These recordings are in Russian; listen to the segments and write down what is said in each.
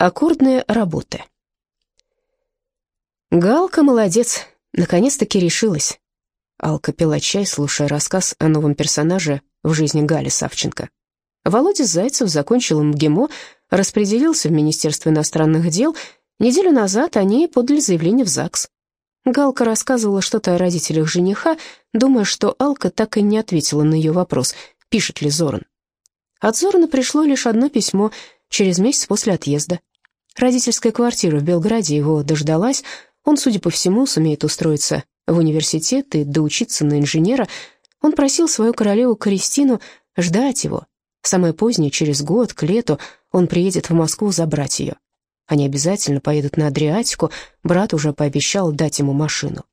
Аккордные работы. Галка молодец, наконец-таки решилась. Алка пила чай, слушая рассказ о новом персонаже в жизни Гали Савченко. Володя Зайцев закончил МГИМО, распределился в Министерство иностранных дел. Неделю назад они подали заявление в ЗАГС. Галка рассказывала что-то о родителях жениха, думая, что Алка так и не ответила на ее вопрос, пишет ли Зоран. От Зорана пришло лишь одно письмо через месяц после отъезда. Родительская квартира в Белграде его дождалась. Он, судя по всему, сумеет устроиться в университет и доучиться на инженера. Он просил свою королеву Кристину ждать его. Самое позднее, через год, к лету, он приедет в Москву забрать ее. Они обязательно поедут на Адриатику, брат уже пообещал дать ему машину.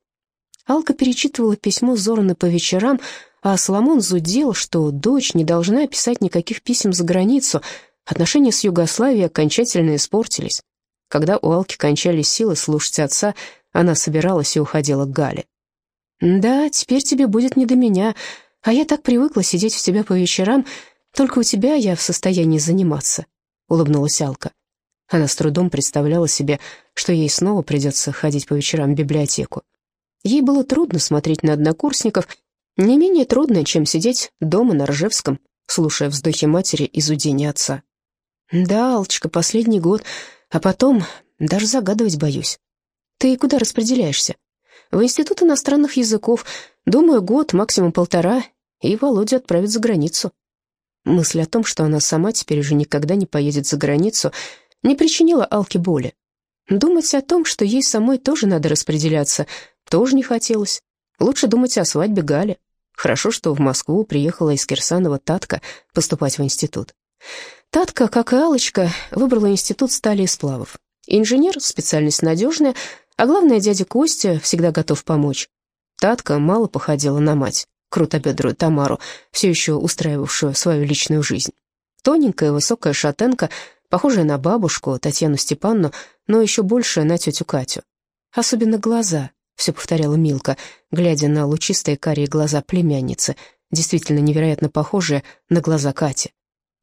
Алка перечитывала письмо Зорана по вечерам, а Соломон зудел, что дочь не должна писать никаких писем за границу, Отношения с Югославией окончательно испортились. Когда у Алки кончались силы слушать отца, она собиралась и уходила к Гале. «Да, теперь тебе будет не до меня, а я так привыкла сидеть в тебя по вечерам, только у тебя я в состоянии заниматься», — улыбнулась Алка. Она с трудом представляла себе, что ей снова придется ходить по вечерам в библиотеку. Ей было трудно смотреть на однокурсников, не менее трудно, чем сидеть дома на Ржевском, слушая вздохи матери и зудение отца. «Да, Алчка, последний год, а потом даже загадывать боюсь. Ты куда распределяешься?» «В Институт иностранных языков. Думаю, год, максимум полтора, и Володю отправят за границу». Мысль о том, что она сама теперь уже никогда не поедет за границу, не причинила Алке боли. Думать о том, что ей самой тоже надо распределяться, тоже не хотелось. Лучше думать о свадьбе Гали. Хорошо, что в Москву приехала из Кирсанова Татка поступать в институт. Татка, как и Алочка, выбрала институт стали и сплавов. Инженер, специальность надежная, а главное, дядя Костя всегда готов помочь. Татка мало походила на мать, крутобедрую Тамару, все еще устраивавшую свою личную жизнь. Тоненькая, высокая шатенка, похожая на бабушку Татьяну Степанну, но еще больше на тетю Катю. Особенно глаза, все повторяла Милка, глядя на лучистые карие глаза племянницы, действительно невероятно похожие на глаза Кати.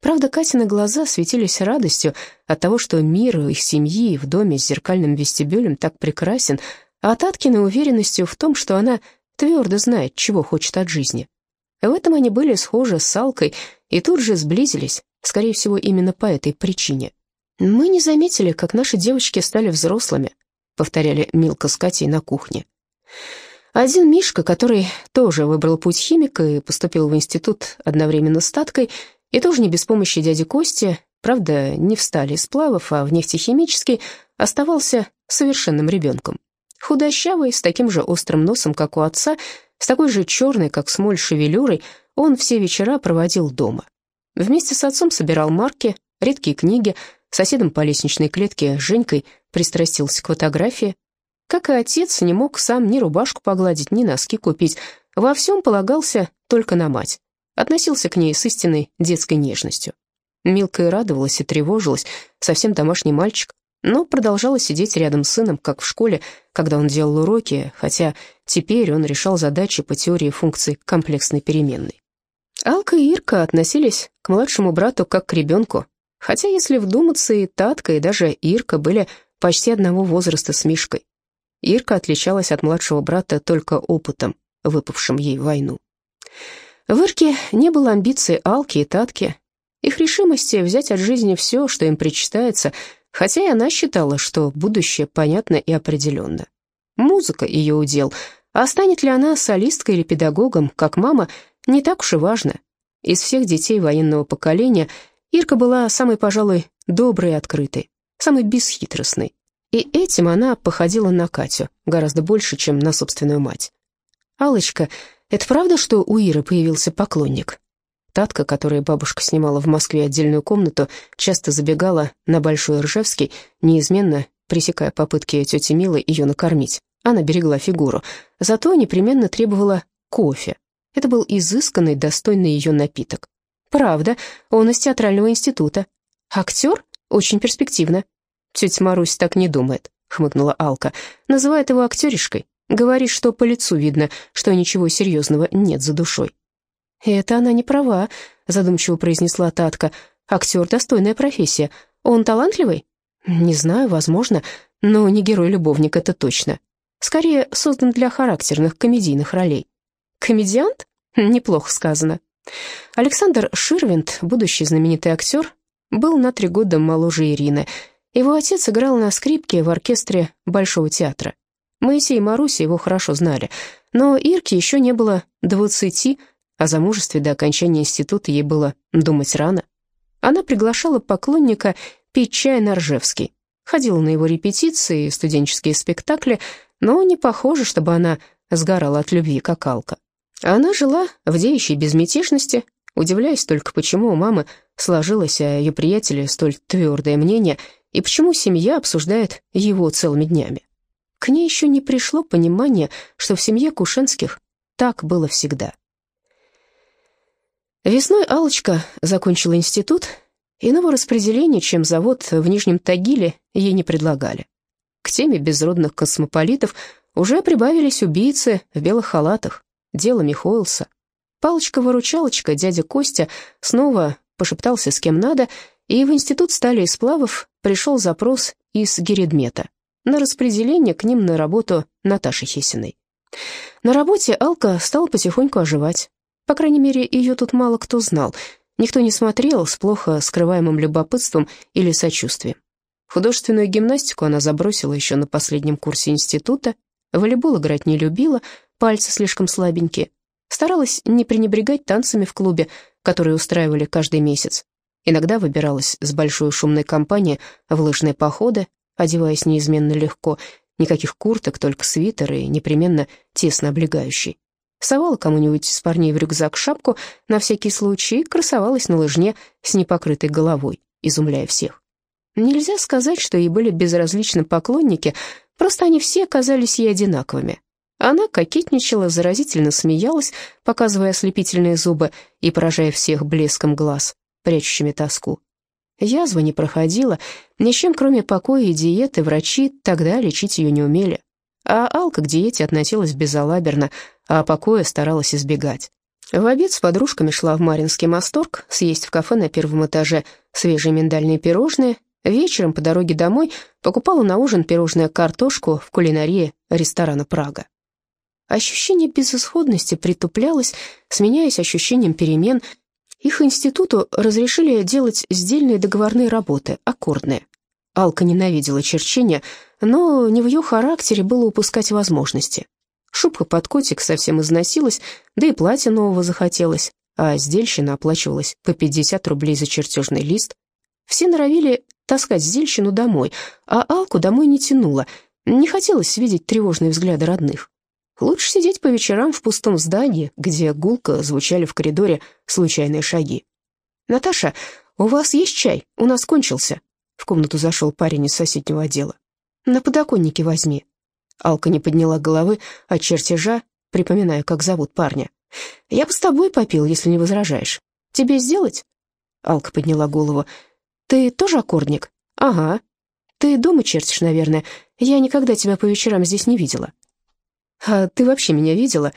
Правда, Катины глаза светились радостью от того, что мир их семьи в доме с зеркальным вестибюлем так прекрасен, а Таткиной уверенностью в том, что она твердо знает, чего хочет от жизни. В этом они были схожи с Салкой и тут же сблизились, скорее всего, именно по этой причине. «Мы не заметили, как наши девочки стали взрослыми», — повторяли Милка с Катей на кухне. Один Мишка, который тоже выбрал путь химика и поступил в институт одновременно с Таткой, и тоже не без помощи дяди Кости, правда, не в стали сплавов, а в нефтехимический, оставался совершенным ребенком. Худощавый, с таким же острым носом, как у отца, с такой же черной, как смоль, шевелюрой, он все вечера проводил дома. Вместе с отцом собирал марки, редкие книги, соседом по лестничной клетке Женькой пристрастился к фотографии. Как и отец, не мог сам ни рубашку погладить, ни носки купить, во всем полагался только на мать относился к ней с истинной детской нежностью. Милка и радовалась, и тревожилась, совсем домашний мальчик, но продолжала сидеть рядом с сыном, как в школе, когда он делал уроки, хотя теперь он решал задачи по теории функций комплексной переменной. Алка и Ирка относились к младшему брату как к ребенку, хотя, если вдуматься, и Татка, и даже Ирка были почти одного возраста с Мишкой. Ирка отличалась от младшего брата только опытом, выпавшим ей в войну. В Ирке не было амбиций Алки и Татки, их решимости взять от жизни все, что им причитается, хотя и она считала, что будущее понятно и определенно. Музыка ее удел, а станет ли она солисткой или педагогом, как мама, не так уж и важно. Из всех детей военного поколения Ирка была самой, пожалуй, доброй и открытой, самой бесхитростной. И этим она походила на Катю гораздо больше, чем на собственную мать. Алочка это правда, что у Иры появился поклонник? Татка, которой бабушка снимала в Москве отдельную комнату, часто забегала на Большой Ржевский, неизменно пресекая попытки тети Милы ее накормить. Она берегла фигуру, зато непременно требовала кофе. Это был изысканный, достойный ее напиток. Правда, он из театрального института. Актер? Очень перспективно. Тетя Марусь так не думает, хмыкнула Алка. Называет его актеришкой. Говорит, что по лицу видно, что ничего серьезного нет за душой. «Это она не права», — задумчиво произнесла Татка. «Актер — достойная профессия. Он талантливый?» Не знаю, возможно, но не герой-любовник, это точно. Скорее, создан для характерных комедийных ролей. Комедиант? Неплохо сказано. Александр Ширвинд, будущий знаменитый актер, был на три года моложе Ирины. Его отец играл на скрипке в оркестре Большого театра. Моисей и Маруся его хорошо знали, но Ирке еще не было двадцати, о замужестве до окончания института ей было думать рано. Она приглашала поклонника пить чай на Ржевский, ходила на его репетиции и студенческие спектакли, но не похоже, чтобы она сгорала от любви, как Алка. Она жила в девичьей безмятежности, удивляясь только, почему у мамы сложилось о ее приятеле столь твердое мнение и почему семья обсуждает его целыми днями. К ней еще не пришло понимание, что в семье Кушенских так было всегда. Весной алочка закончила институт, иного распределения, чем завод в Нижнем Тагиле, ей не предлагали. К теме безродных космополитов уже прибавились убийцы в белых халатах, дело Михоэлса. Палочка-выручалочка, дядя Костя, снова пошептался с кем надо, и в институт стали и сплавов пришел запрос из Гередмета на распределение к ним на работу Наташи Хесиной. На работе Алка стала потихоньку оживать. По крайней мере, ее тут мало кто знал. Никто не смотрел с плохо скрываемым любопытством или сочувствием. Художественную гимнастику она забросила еще на последнем курсе института, волейбол играть не любила, пальцы слишком слабенькие. Старалась не пренебрегать танцами в клубе, которые устраивали каждый месяц. Иногда выбиралась с большой шумной компанией в лыжные походы, одеваясь неизменно легко, никаких курток, только свитер и непременно тесно облегающий совала кому-нибудь из парней в рюкзак шапку на всякий случай красовалась на лыжне с непокрытой головой, изумляя всех. Нельзя сказать, что ей были безразличны поклонники, просто они все казались ей одинаковыми. Она кокетничала, заразительно смеялась, показывая ослепительные зубы и поражая всех блеском глаз, прячущими тоску. Язва не проходила, ни чем кроме покоя и диеты врачи тогда лечить ее не умели. А Алка к диете относилась безалаберно, а покоя старалась избегать. В обед с подружками шла в Маринский Масторг съесть в кафе на первом этаже свежие миндальные пирожные. Вечером по дороге домой покупала на ужин пирожное картошку в кулинарии ресторана «Прага». Ощущение безысходности притуплялось, сменяясь ощущением перемен. Их институту разрешили делать сдельные договорные работы, аккордные. Алка ненавидела черчение, но не в ее характере было упускать возможности. Шубка под котик совсем износилась, да и платье нового захотелось, а сдельщина оплачивалась по 50 рублей за чертежный лист. Все норовили таскать сдельщину домой, а Алку домой не тянуло, не хотелось видеть тревожные взгляды родных. Лучше сидеть по вечерам в пустом здании, где гулко звучали в коридоре случайные шаги. «Наташа, у вас есть чай? У нас кончился». В комнату зашел парень из соседнего отдела. «На подоконнике возьми». Алка не подняла головы от чертежа, припоминая, как зовут парня. «Я бы с тобой попил, если не возражаешь. Тебе сделать?» Алка подняла голову. «Ты тоже аккордник?» «Ага. Ты дома чертишь, наверное. Я никогда тебя по вечерам здесь не видела». «А ты вообще меня видела?»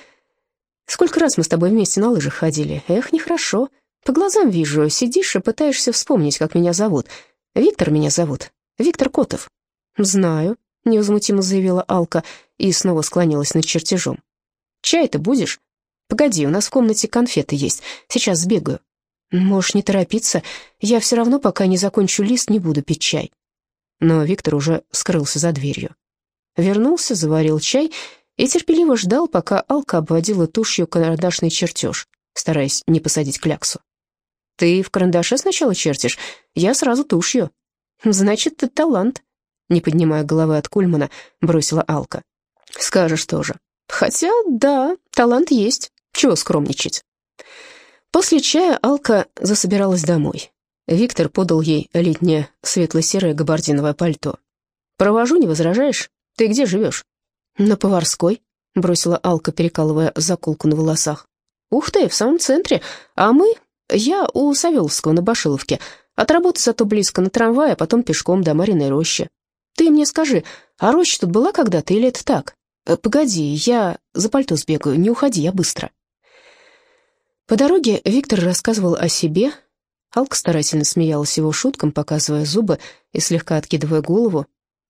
«Сколько раз мы с тобой вместе на лыжах ходили? Эх, нехорошо. По глазам вижу, сидишь и пытаешься вспомнить, как меня зовут. Виктор меня зовут. Виктор Котов». «Знаю», невозмутимо заявила Алка и снова склонилась над чертежом. «Чай-то будешь? Погоди, у нас в комнате конфеты есть, сейчас сбегаю». «Можешь не торопиться, я все равно, пока не закончу лист, не буду пить чай». Но Виктор уже скрылся за дверью. Вернулся, заварил чай и терпеливо ждал, пока Алка обводила тушью карандашный чертеж, стараясь не посадить кляксу. «Ты в карандаше сначала чертишь? Я сразу тушью». «Значит, ты талант», не поднимая головы от Кульмана, бросила Алка. «Скажешь тоже. Хотя, да, талант есть. Чего скромничать?» После чая Алка засобиралась домой. Виктор подал ей летнее светло-серое габардиновое пальто. «Провожу, не возражаешь? Ты где живешь?» «На Поварской», — бросила Алка, перекалывая заколку на волосах. «Ух ты, в самом центре. А мы? Я у Савеловского на Башиловке. От работы зато близко, на трамвае, а потом пешком до Мариной рощи. Ты мне скажи, а роща тут была когда-то или это так? Э, погоди, я за пальто сбегаю, не уходи, я быстро. По дороге Виктор рассказывал о себе, Алка старательно смеялась его шуткам, показывая зубы и слегка откидывая голову.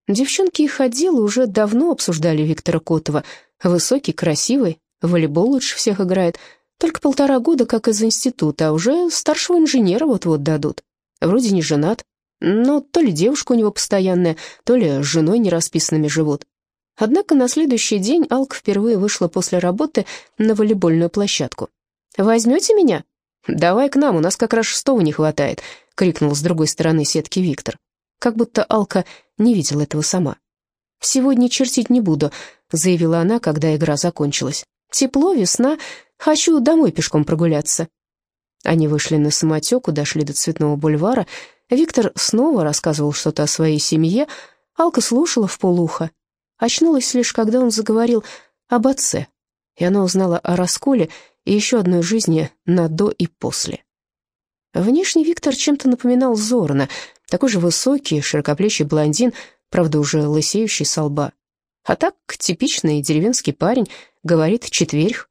Девчонки их отдела уже давно обсуждали Виктора Котова. Высокий, красивый, волейбол лучше всех играет. Только полтора года как из института, а уже старшего инженера вот-вот дадут. Вроде не женат, но то ли девушка у него постоянная, то ли с женой нерасписанными живут. Однако на следующий день Алка впервые вышла после работы на волейбольную площадку. «Возьмете меня?» «Давай к нам, у нас как раз шестого не хватает», — крикнул с другой стороны сетки Виктор. Как будто Алка не видела этого сама. «Сегодня чертить не буду», — заявила она, когда игра закончилась. «Тепло, весна, хочу домой пешком прогуляться». Они вышли на самотеку, дошли до Цветного бульвара. Виктор снова рассказывал что-то о своей семье. Алка слушала в полухо. Очнулась лишь, когда он заговорил об отце, и она узнала о расколе и еще одной жизни на до и после. Внешне Виктор чем-то напоминал Зорна, такой же высокий, широкоплечий блондин, правда, уже лысеющий со лба. А так типичный деревенский парень, говорит четверг.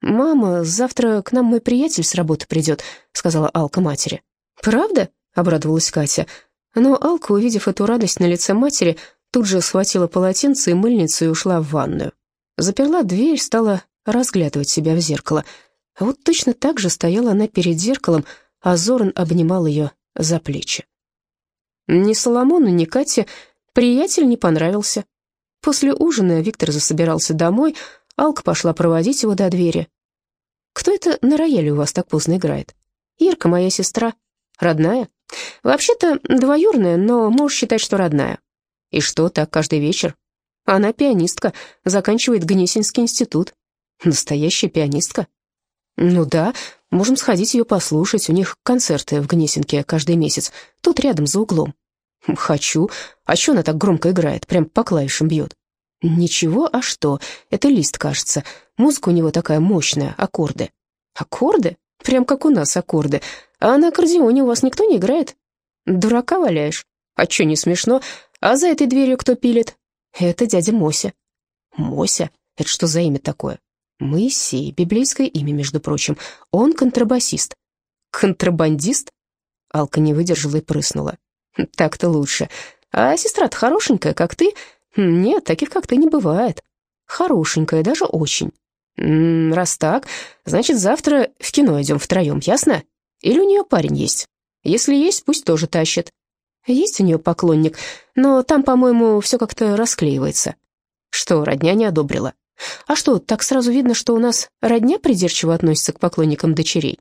«Мама, завтра к нам мой приятель с работы придет», — сказала Алка матери. «Правда?» — обрадовалась Катя. Но Алка, увидев эту радость на лице матери, тут же схватила полотенце и мыльницу и ушла в ванную. Заперла дверь, стала разглядывать себя в зеркало. А вот точно так же стояла она перед зеркалом, а Зоран обнимал ее за плечи. Ни Соломону, ни Кате приятель не понравился. После ужина Виктор засобирался домой, Алка пошла проводить его до двери. «Кто это на рояле у вас так поздно играет?» «Ирка, моя сестра. Родная?» «Вообще-то двоюрная, но можешь считать, что родная». «И что, так каждый вечер?» «Она пианистка, заканчивает Гнесинский институт. Настоящая пианистка? Ну да, можем сходить ее послушать. У них концерты в Гнесинке каждый месяц. Тут рядом, за углом. Хочу. А что она так громко играет? Прям по клавишам бьет. Ничего, а что? Это лист, кажется. Музыка у него такая мощная, аккорды. Аккорды? Прям как у нас аккорды. А на аккордеоне у вас никто не играет? Дурака валяешь. А что, не смешно? А за этой дверью кто пилит? Это дядя Мося. Мося? Это что за имя такое? Моисей, библейское имя, между прочим. Он контрабасист. Контрабандист? Алка не выдержала и прыснула. Так-то лучше. А сестра-то хорошенькая, как ты? Нет, таких, как ты, не бывает. Хорошенькая, даже очень. Раз так, значит, завтра в кино идем втроем, ясно? Или у нее парень есть? Если есть, пусть тоже тащит. Есть у нее поклонник, но там, по-моему, все как-то расклеивается. Что, родня не одобрила? А что, так сразу видно, что у нас родня придирчиво относится к поклонникам дочерей?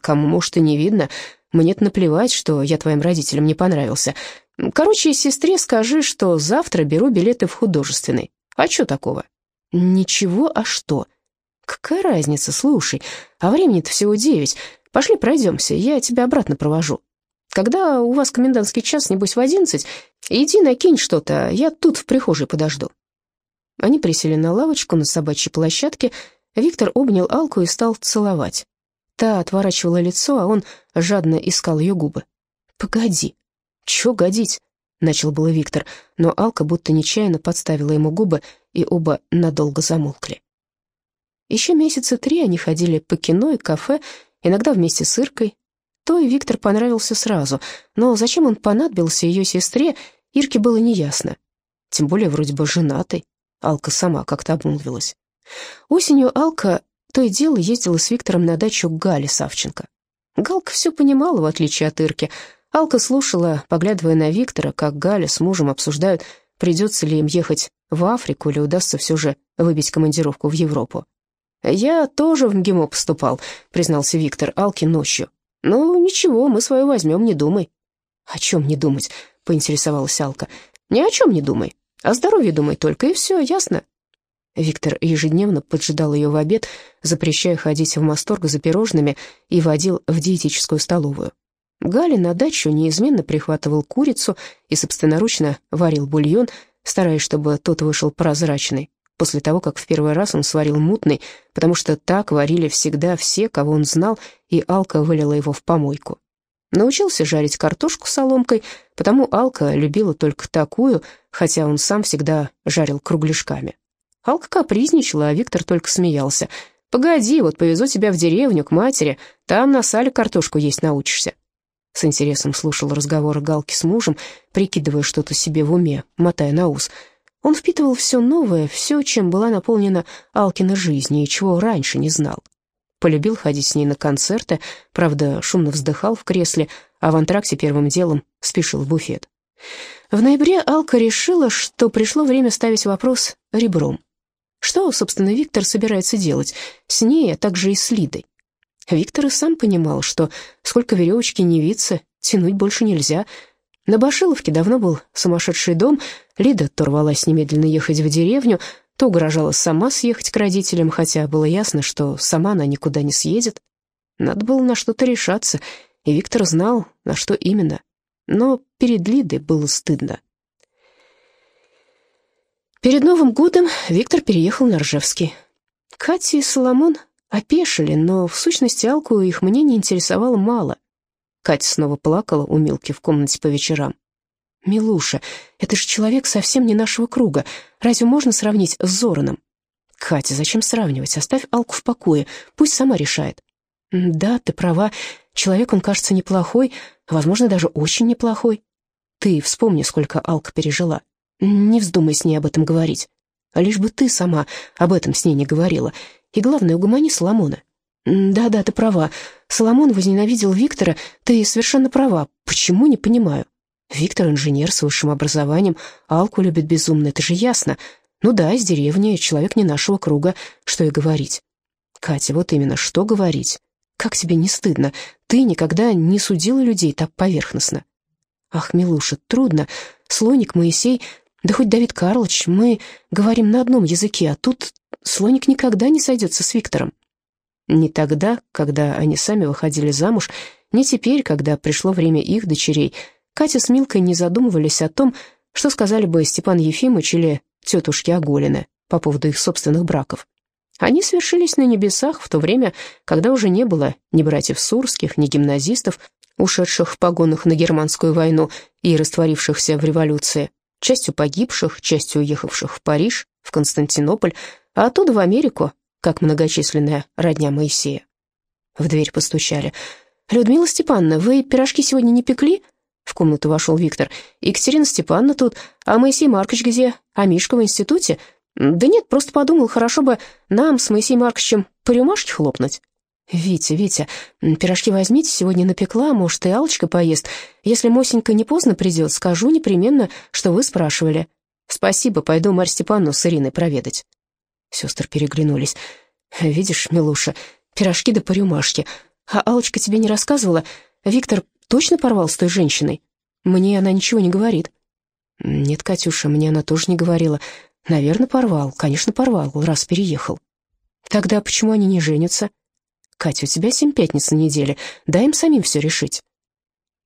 Кому, может, и не видно. Мне-то наплевать, что я твоим родителям не понравился. Короче, сестре скажи, что завтра беру билеты в художественный. А что такого? Ничего, а что? Какая разница, слушай, а времени-то всего девять. Пошли пройдемся, я тебя обратно провожу. Когда у вас комендантский час, небось, в одиннадцать, иди накинь что-то, я тут в прихожей подожду. Они присели на лавочку на собачьей площадке. Виктор обнял Алку и стал целовать. Та отворачивала лицо, а он жадно искал ее губы. «Погоди». «Чё годить?» — начал было Виктор, но Алка будто нечаянно подставила ему губы, и оба надолго замолкли. Еще месяца три они ходили по кино и кафе, иногда вместе с Иркой. То и Виктор понравился сразу, но зачем он понадобился ее сестре, Ирке было неясно. Тем более вроде бы женатый. Алка сама как-то обмолвилась. Осенью Алка то и дело ездила с Виктором на дачу к Гале Савченко. Галка все понимала, в отличие от Ирки. Алка слушала, поглядывая на Виктора, как Галя с мужем обсуждают, придется ли им ехать в Африку или удастся все же выбить командировку в Европу. «Я тоже в МГИМО поступал», — признался Виктор Алке ночью. «Ну, ничего, мы свою возьмем, не думай». «О чем не думать?» — поинтересовалась Алка. «Ни о чем не думай. О здоровье думай только, и все, ясно?» Виктор ежедневно поджидал ее в обед, запрещая ходить в Масторг за пирожными и водил в диетическую столовую. Галя на дачу неизменно прихватывал курицу и собственноручно варил бульон, стараясь, чтобы тот вышел прозрачный, после того, как в первый раз он сварил мутный, потому что так варили всегда все, кого он знал, и Алка вылила его в помойку. Научился жарить картошку соломкой, потому Алка любила только такую, хотя он сам всегда жарил кругляшками. Алка капризничала, а Виктор только смеялся. «Погоди, вот повезу тебя в деревню, к матери, там на сале картошку есть научишься». С интересом слушал разговоры Галки с мужем, прикидывая что-то себе в уме, мотая на ус. Он впитывал все новое, все, чем была наполнена Алкина жизнь, и чего раньше не знал. Полюбил ходить с ней на концерты, правда, шумно вздыхал в кресле, а в антракте первым делом спешил в буфет. В ноябре Алка решила, что пришло время ставить вопрос ребром. Что, собственно, Виктор собирается делать с ней, а также и с Лидой? Виктор и сам понимал, что сколько веревочки не виться, тянуть больше нельзя. На Башиловке давно был сумасшедший дом, Лида то рвалась немедленно ехать в деревню, то угрожала сама съехать к родителям, хотя было ясно, что сама она никуда не съедет. Надо было на что-то решаться, и Виктор знал, на что именно. Но перед Лидой было стыдно. Перед Новым годом Виктор переехал на Ржевский. Катя и Соломон опешили, но в сущности Алку их мнение интересовало мало. Катя снова плакала у Милки в комнате по вечерам. «Милуша, это же человек совсем не нашего круга. Разве можно сравнить с Зораном?» «Катя, зачем сравнивать? Оставь Алку в покое, пусть сама решает». «Да, ты права. Человек, он кажется неплохой, возможно, даже очень неплохой. Ты вспомни, сколько Алка пережила. Не вздумай с ней об этом говорить. Лишь бы ты сама об этом с ней не говорила. И главное, угомони Соломона. Да-да, ты права. Соломон возненавидел Виктора. Ты совершенно права. Почему, не понимаю. Виктор инженер с высшим образованием, Алку любит безумно, это же ясно. Ну да, из деревни, человек не нашего круга, что и говорить. Катя, вот именно, что говорить? Как тебе не стыдно? Ты никогда не судила людей так поверхностно. Ах, Милуша, трудно. Слоник, Моисей, да хоть Давид Карлович, мы говорим на одном языке, а тут слоник никогда не сойдется с Виктором. Не тогда, когда они сами выходили замуж, не теперь, когда пришло время их дочерей — Катя с Милкой не задумывались о том, что сказали бы Степан Ефимович или тетушки Оголины по поводу их собственных браков. Они свершились на небесах в то время, когда уже не было ни братьев Сурских, ни гимназистов, ушедших в погонах на германскую войну и растворившихся в революции, частью погибших, частью уехавших в Париж, в Константинополь, а оттуда в Америку, как многочисленная родня Моисея. В дверь постучали. «Людмила Степановна, вы пирожки сегодня не пекли?» В комнату вошел Виктор. «Екатерина Степановна тут. А Моисей Маркович где? А Мишка в институте?» «Да нет, просто подумал, хорошо бы нам с Моисеем Марковичем по рюмашке хлопнуть». «Витя, Витя, пирожки возьмите, сегодня напекла, может, и Алочка поест. Если Мосенька не поздно придет, скажу непременно, что вы спрашивали». «Спасибо, пойду Марь Степановну с Ириной проведать». Сестры переглянулись. «Видишь, Милуша, пирожки да по рюмашке. А Алочка тебе не рассказывала? Виктор точно порвал с той женщиной? Мне она ничего не говорит». «Нет, Катюша, мне она тоже не говорила. Наверное, порвал. Конечно, порвал, раз переехал». «Тогда почему они не женятся?» «Катя, у тебя семь пятниц на неделе. Дай им самим все решить».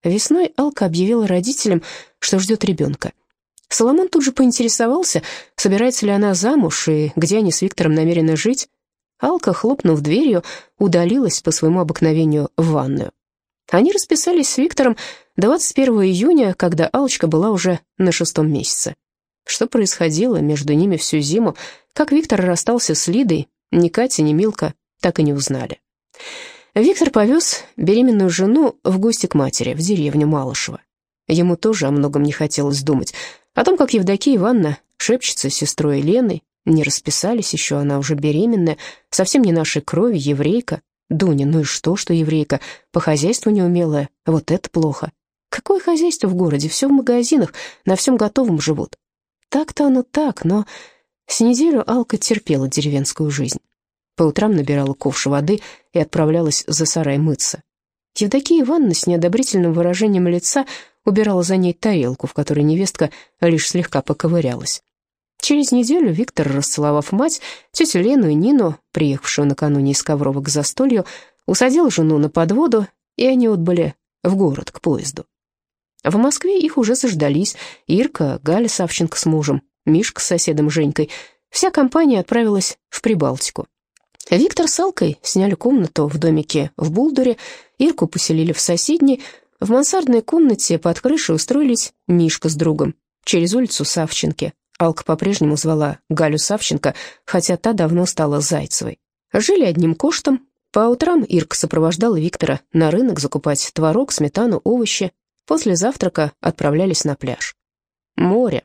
Весной Алка объявила родителям, что ждет ребенка. Соломон тут же поинтересовался, собирается ли она замуж и где они с Виктором намерены жить. Алка, хлопнув дверью, удалилась по своему обыкновению в ванную. Они расписались с Виктором 21 июня, когда Алочка была уже на шестом месяце. Что происходило между ними всю зиму, как Виктор расстался с Лидой, ни Катя, ни Милка так и не узнали. Виктор повез беременную жену в гости к матери в деревню Малышево. Ему тоже о многом не хотелось думать. О том, как Евдокия Ивановна шепчется с сестрой Еленой, не расписались еще, она уже беременная, совсем не нашей крови, еврейка, Дуня, ну и что, что еврейка? По хозяйству неумелая. Вот это плохо. Какое хозяйство в городе? Все в магазинах, на всем готовом живут. Так-то оно так, но с неделю Алка терпела деревенскую жизнь. По утрам набирала ковш воды и отправлялась за сарай мыться. Евдокия Ивановна с неодобрительным выражением лица убирала за ней тарелку, в которой невестка лишь слегка поковырялась. Через неделю Виктор, расцеловав мать, тетю Лену и Нину, приехавшую накануне из Коврова к застолью, усадил жену на подводу, и они отбыли в город к поезду. В Москве их уже заждались Ирка, Галя Савченко с мужем, Мишка с соседом Женькой. Вся компания отправилась в Прибалтику. Виктор с Алкой сняли комнату в домике в Булдуре, Ирку поселили в соседней, в мансардной комнате под крышей устроились Мишка с другом, через улицу Савченки, Алка по-прежнему звала Галю Савченко, хотя та давно стала Зайцевой. Жили одним коштом. По утрам Ирка сопровождала Виктора на рынок закупать творог, сметану, овощи. После завтрака отправлялись на пляж. Море.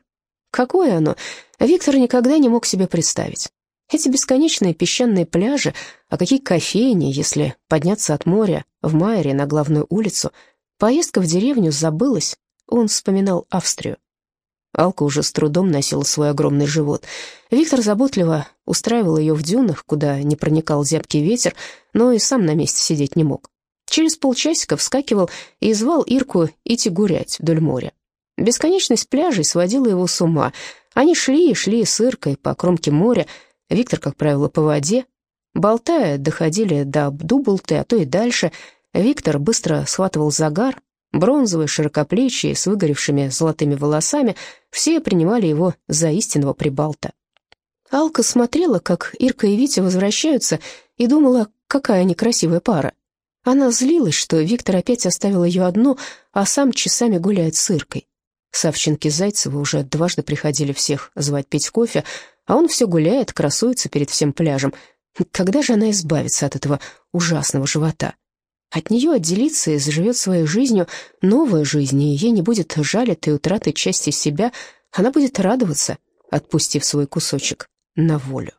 Какое оно? Виктор никогда не мог себе представить. Эти бесконечные песчаные пляжи, а какие кофейни, если подняться от моря в Майере на главную улицу. Поездка в деревню забылась, он вспоминал Австрию. Алка уже с трудом носила свой огромный живот. Виктор заботливо устраивал ее в дюнах, куда не проникал зябкий ветер, но и сам на месте сидеть не мог. Через полчасика вскакивал и звал Ирку идти гулять вдоль моря. Бесконечность пляжей сводила его с ума. Они шли и шли с Иркой по кромке моря, Виктор, как правило, по воде. Болтая, доходили до Дублты, а то и дальше. Виктор быстро схватывал загар, бронзовый, широкоплечий, с выгоревшими золотыми волосами. Все принимали его за истинного прибалта. Алка смотрела, как Ирка и Витя возвращаются, и думала, какая они красивая пара. Она злилась, что Виктор опять оставил ее одну, а сам часами гуляет с Иркой. Савченки Зайцевы уже дважды приходили всех звать пить кофе, а он все гуляет, красуется перед всем пляжем. Когда же она избавится от этого ужасного живота? От нее отделится и заживет своей жизнью новая жизнь, и ей не будет жаль этой утраты части себя, она будет радоваться, отпустив свой кусочек на волю.